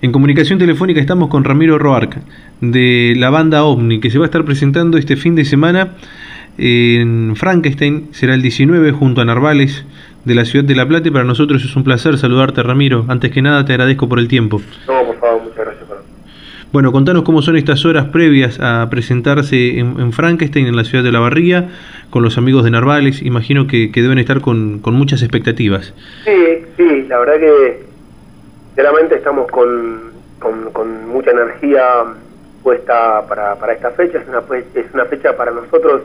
En comunicación telefónica estamos con Ramiro Roarca, de la banda OVNI, que se va a estar presentando este fin de semana en Frankenstein, será el 19 junto a Narvales de la ciudad de La Plata y para nosotros es un placer saludarte Ramiro. Antes que nada te agradezco por el tiempo. No, por favor, muchas gracias. Bueno, contanos cómo son estas horas previas a presentarse en, Frankenstein, en la ciudad de La Barría, con los amigos de Narvales. Imagino que, deben estar con, muchas expectativas. Sí, sí, la verdad que sinceramente estamos con, con, mucha energía puesta para, para esta fecha. Es una, es una fecha para nosotros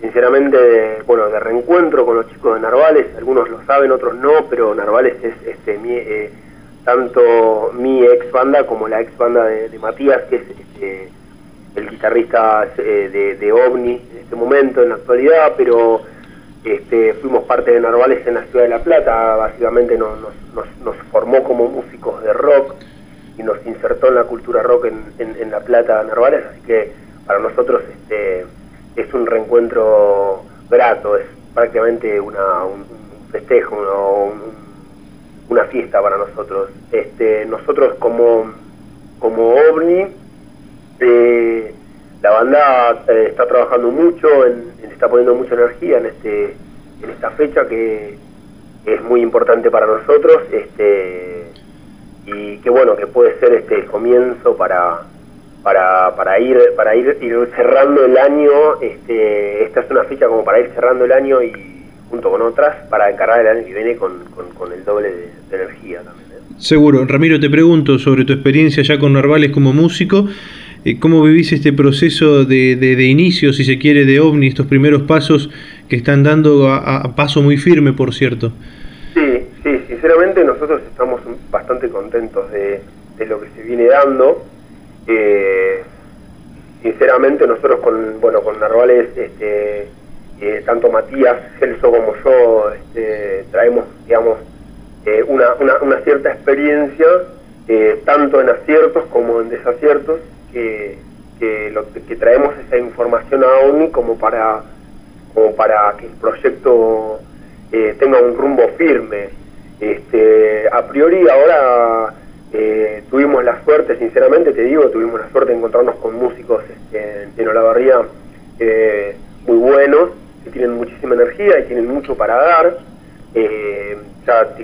sinceramente, bueno, de reencuentro con los chicos de Narvales, algunos lo saben, otros no, pero Narvales es este, mi, eh, tanto mi ex banda como la ex banda de, Matías, que es este, el guitarrista eh, de, OVNI en este momento, en la actualidad, pero este, fuimos parte de Narvales en la ciudad de La Plata, básicamente nos, nos, formó como músicos de rock y nos insertó en la cultura rock en, en, La Plata, Narvales, así que para nosotros este, es un reencuentro grato, es prácticamente una, un, festejo, una fiesta para nosotros. Este, nosotros como, como OVNI, eh, la banda está trabajando mucho, en, está poniendo mucha energía en, este, en esta fecha que es muy importante para nosotros este, y que bueno, que puede ser este, el comienzo para para, para ir para ir, cerrando el año este, esta es una fecha como para ir cerrando el año y junto con otras para encarar el año que viene con, con, el doble de, energía también ¿eh? seguro Ramiro te pregunto sobre tu experiencia ya con Narvales como músico eh, ¿Cómo vivís este proceso de, de, inicio, si se quiere, de OVNI, estos primeros pasos que están dando a, paso muy firme, por cierto? Sí, sí, sinceramente nosotros estamos bastante contentos de, de lo que se viene dando. Eh, sinceramente nosotros con bueno con Narvales este, eh, tanto Matías Celso como yo este, traemos digamos eh, una, una, cierta experiencia eh, tanto en aciertos como en desaciertos que, que, lo, que traemos esa información a ONI como para como para que el proyecto tenga un rumbo firme este, a priori ahora eh, tuvimos la suerte, sinceramente te digo, tuvimos la suerte de encontrarnos con músicos este, en Olavarría eh, muy buenos, que tienen muchísima energía y tienen mucho para dar. Eh, ya,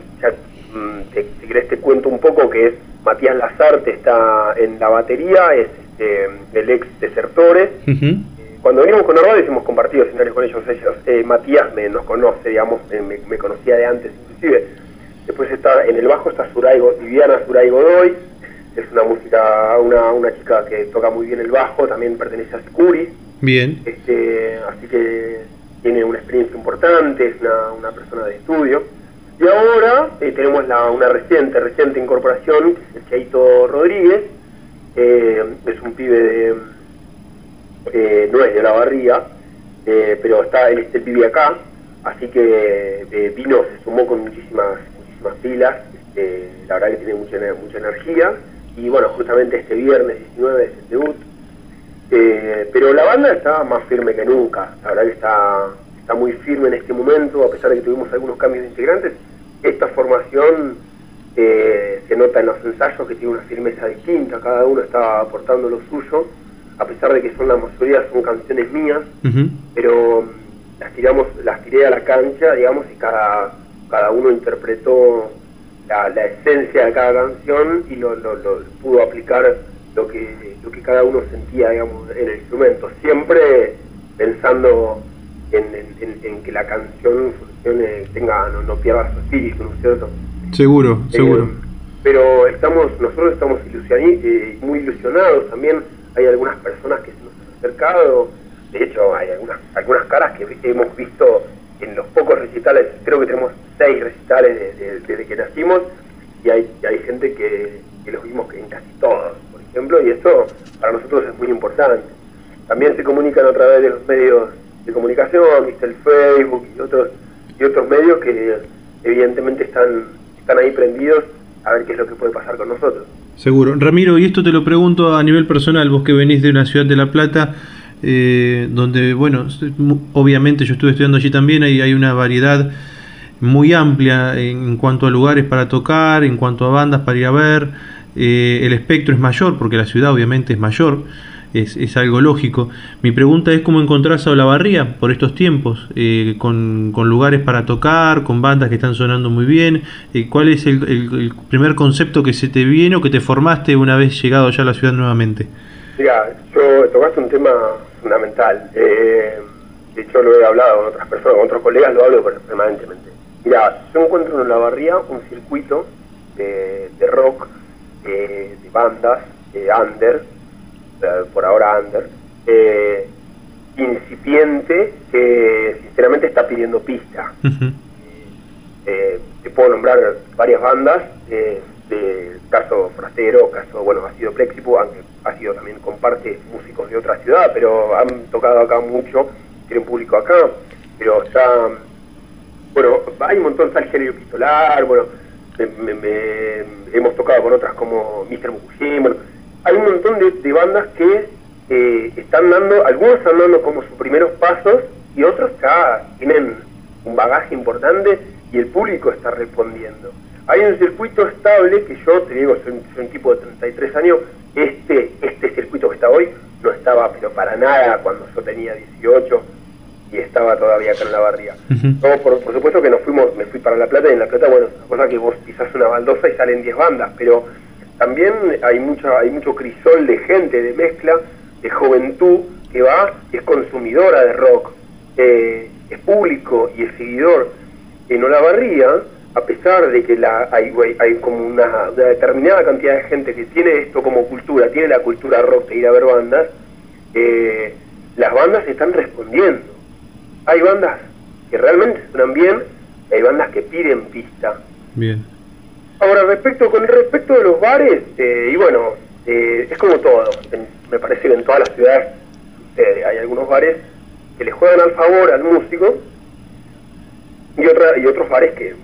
mm, te, si querés te cuento un poco que es Matías Lazarte está en la batería, es este, el ex Desertores. Cuando venimos con Narvales hemos compartido escenarios con ellos. ellos Matías me nos conoce, digamos, me, me conocía de antes inclusive Después está en el bajo está Suraigo, Viviana Suray Godoy, es una música, una, una chica que toca muy bien el bajo, también pertenece a Scuri. Bien. Este, así que tiene una experiencia importante, es una, una persona de estudio. Y ahora eh, tenemos la, una reciente, reciente incorporación, el Chaito Rodríguez, eh, es un pibe de, eh, no es de la barría, pero está, él, él vive acá, así que vino, se sumó con muchísimas más pilas, este, la verdad que tiene mucha, mucha energía, y bueno, justamente este viernes 19 es el debut, pero la banda está más firme que nunca, la verdad que está, está muy firme en este momento, a pesar de que tuvimos algunos cambios de integrantes, esta formación eh, se nota en los ensayos que tiene una firmeza distinta, cada uno está aportando lo suyo, a pesar de que son la mayoría son canciones mías, pero mm, las tiramos, las tiré a la cancha, digamos, y cada cada uno interpretó la, esencia de cada canción y lo, pudo aplicar lo que, lo que cada uno sentía digamos, en el instrumento, siempre pensando en, que la canción funcione, tenga, no, pierda su espíritu, ¿no es cierto? Seguro, eh, seguro. Pero estamos, nosotros estamos eh, muy ilusionados también, hay algunas personas que se nos han acercado, de hecho hay algunas, algunas caras que hemos visto en los pocos recitales, creo que tenemos seis recitales desde que nacimos y hay, hay gente que, los vimos en casi todos, por ejemplo, y eso para nosotros es muy importante. También se comunican a través de los medios de comunicación, ¿viste? el Facebook y otros, y otros medios que evidentemente están, están ahí prendidos a ver qué es lo que puede pasar con nosotros. Seguro. Ramiro, y esto te lo pregunto a nivel personal, vos que venís de una ciudad de La Plata, eh, donde, bueno, obviamente yo estuve estudiando allí también, y hay una variedad muy amplia en, cuanto a lugares para tocar, en cuanto a bandas para ir a ver. eh, el espectro es mayor, porque la ciudad obviamente es mayor, es, es, algo lógico. Mi pregunta es cómo encontrás a Olavarría por estos tiempos, eh, con, con, lugares para tocar, con bandas que están sonando muy bien. Eh, ¿Cuál es el, el, primer concepto que se te viene o que te formaste una vez llegado ya a la ciudad nuevamente? Mira, yo tocaste un tema fundamental. Eh, de hecho, lo he hablado con otras personas, con otros colegas, lo hablo permanentemente. Mira, yo encuentro en Olavarría un circuito de, de rock, de bandas, under, por ahora under, eh, incipiente que sinceramente está pidiendo pista. Uh -huh. eh, te puedo nombrar varias bandas, eh, de caso Frastero, caso, bueno, ha sido Plexipo, aunque ha sido también comparte músicos de otra ciudad, pero han tocado acá mucho, tienen público acá, pero está, bueno, hay un montón, está el género pistolar, bueno, me, me, me, hemos tocado con otras como Mr. Mukushima, bueno, hay un montón de, de bandas que eh, están dando, algunos están dando como sus primeros pasos y otros ya tienen un bagaje importante y el público está respondiendo. Hay un circuito estable que yo, te digo, soy, soy un tipo de 33 años, este, este circuito que está hoy no estaba pero para nada cuando yo tenía 18 y estaba todavía acá en la barriga. Uh -huh. no, por, por, supuesto que nos fuimos, me fui para La Plata y en La Plata, bueno, cosa que vos quizás una baldosa y salen 10 bandas, pero también hay mucho, hay mucho crisol de gente, de mezcla, de juventud que va, es consumidora de rock, eh, es público y es seguidor. En Olavarría, a pesar de que la, hay, hay como una, una, determinada cantidad de gente que tiene esto como cultura, tiene la cultura rock de ir a ver bandas, eh, las bandas están respondiendo. Hay bandas que realmente suenan bien, hay bandas que piden pista. Bien. Ahora, respecto con respecto de los bares, eh, y bueno, eh, es como todo, en, me parece que en todas las ciudades sucede, hay algunos bares que le juegan al favor al músico y, otra, y otros bares que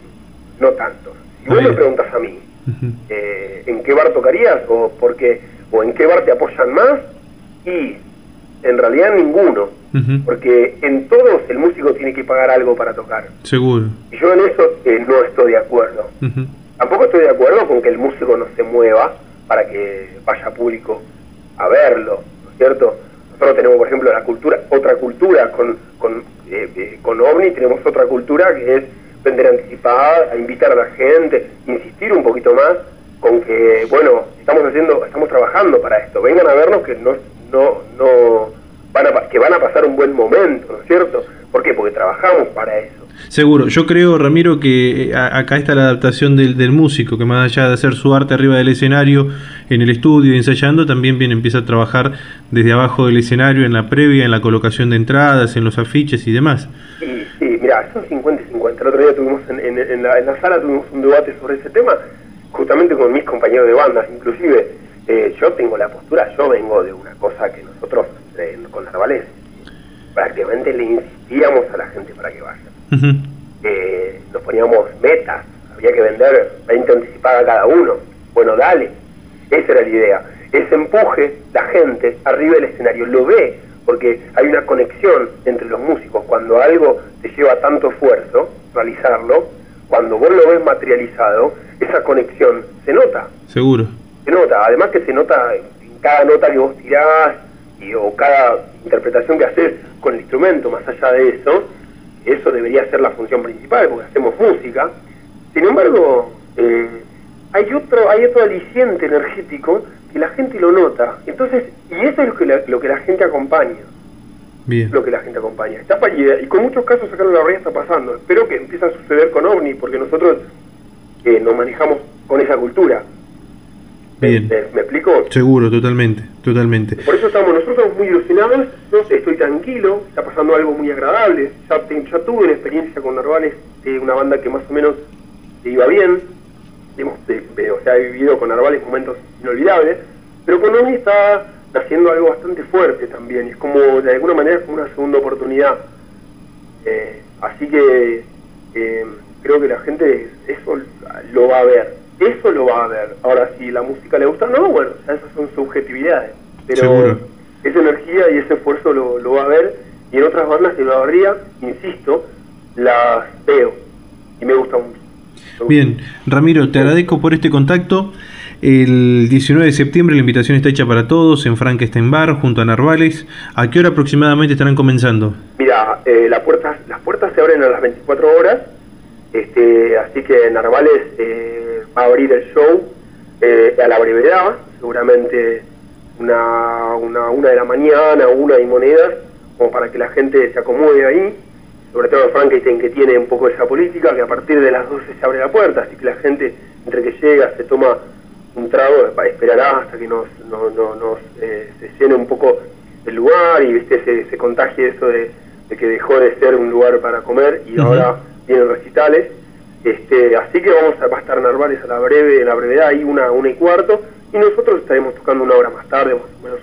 no tanto. Si vos me preguntas a mí, uh -huh. eh, ¿en qué bar tocarías? O, porque, o en qué bar te apoyan más? Y en realidad ninguno, uh -huh. porque en todos el músico tiene que pagar algo para tocar. Seguro. Y yo en eso eh, no estoy de acuerdo. Uh -huh. Tampoco estoy de acuerdo con que el músico no se mueva para que vaya público a verlo, ¿no es cierto? Nosotros tenemos, por ejemplo, la cultura, otra cultura con, con, eh, eh, con OVNI, tenemos otra cultura que es vender anticipada, invitar a la gente, insistir un poquito más con que, bueno, estamos haciendo, estamos trabajando para esto, vengan a vernos que no, no, no van a, que van a pasar un buen momento, ¿no es cierto? ¿Por qué? Porque trabajamos para eso. Seguro, yo creo, Ramiro, que eh, acá está la adaptación del, del, músico, que más allá de hacer su arte arriba del escenario, en el estudio, ensayando, también viene, empieza a trabajar desde abajo del escenario, en la previa, en la colocación de entradas, en los afiches y demás. Sí, sí, mira, son 50 y 50. El otro día tuvimos en, en, en, la, en la, sala tuvimos un debate sobre ese tema, justamente con mis compañeros de bandas, inclusive. Eh, yo tengo la postura, yo vengo de una cosa que nosotros eh, con Narvales prácticamente le insistíamos a la gente para que vaya. Uh -huh. eh, nos poníamos metas, había que vender 20 anticipadas a cada uno. Bueno, dale, esa era la idea. Ese empuje, la gente arriba del escenario lo ve, porque hay una conexión entre los músicos. Cuando algo te lleva tanto esfuerzo, realizarlo, cuando vos lo ves materializado, esa conexión se nota. Seguro. Se nota, además que se nota en cada nota que vos tirás y, o cada interpretación que haces con el instrumento, más allá de eso, eso debería ser la función principal, porque hacemos música. Sin embargo, eh, hay otro hay otro aliciente energético que la gente lo nota. Entonces, y eso es lo que la, lo que la gente acompaña. Bien. Lo que la gente acompaña. Está fallida, y con muchos casos acá en la red está pasando. Espero que empiece a suceder con OVNI, porque nosotros eh, nos manejamos con esa cultura. Bien. ¿Me, ¿Me, explico? Seguro, totalmente, totalmente. Por eso estamos, nosotros estamos muy ilusionados, no sé, estoy tranquilo, está pasando algo muy agradable. Ya, ya tuve una experiencia con Narvales, de una banda que más o menos iba bien, hemos, o sea, he vivido con Narvales momentos inolvidables, pero con OVNI está haciendo algo bastante fuerte también, es como, de alguna manera, como una segunda oportunidad. Eh, así que eh, creo que la gente eso lo va a ver eso lo va a ver. Ahora, si la música le gusta no, bueno, esas son subjetividades. Pero Seguro. esa energía y ese esfuerzo lo, lo, va a ver. Y en otras bandas de la barría, insisto, las veo. Y me gusta mucho. Bien, Ramiro, te agradezco por este contacto. El 19 de septiembre la invitación está hecha para todos en Frankenstein Bar junto a Narvales. ¿A qué hora aproximadamente estarán comenzando? Mira, eh, las puertas las puertas se abren a las 24 horas, este, así que Narvales eh, abrir el show eh, a la brevedad, seguramente una, una, una de la mañana, una y monedas, como para que la gente se acomode ahí, sobre todo Frankenstein que tiene un poco esa política, que a partir de las 12 se abre la puerta, así que la gente entre que llega se toma un trago, esperará hasta que nos, no, no, nos eh, se llene un poco el lugar y viste se, se contagie eso de, que dejó de ser un lugar para comer y ahora vienen recitales. Este, así que vamos a, va a estar Narvales a la breve, en la brevedad, ahí una, una y cuarto, y nosotros estaremos tocando una hora más tarde, más o menos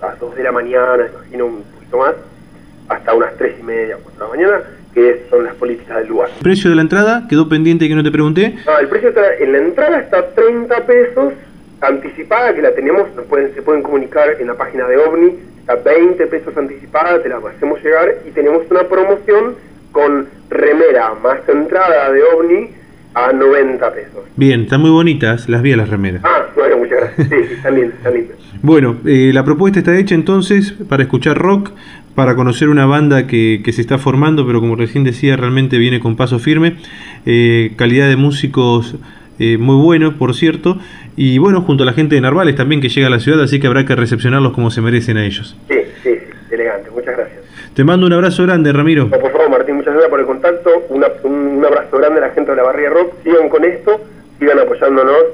a las 2 de la mañana, imagino un poquito más, hasta unas 3 y media, 4 de la mañana, que son las políticas del lugar. ¿El precio de la entrada? ¿Quedó pendiente que no te pregunté? Ah, el precio está, en la entrada está 30 pesos, anticipada que la tenemos, nos pueden, se pueden comunicar en la página de OVNI, está 20 pesos anticipada, te la hacemos llegar y tenemos una promoción con remera más entrada de OVNI a 90 pesos. Bien, están muy bonitas, las vi a las remeras. Ah, bueno, muchas gracias. Sí, están lindas, están lindas. Bueno, eh, la propuesta está hecha entonces para escuchar rock, para conocer una banda que, que se está formando, pero como recién decía, realmente viene con paso firme, eh, calidad de músicos eh, muy bueno, por cierto, y bueno, junto a la gente de Narvales también que llega a la ciudad, así que habrá que recepcionarlos como se merecen a ellos. Sí, sí, elegante, muchas gracias. Te mando un abrazo grande, Ramiro. No, por favor, por el contacto, una- un, un abrazo grande a la gente de la Barría Rock, sigan con esto, sigan apoyándonos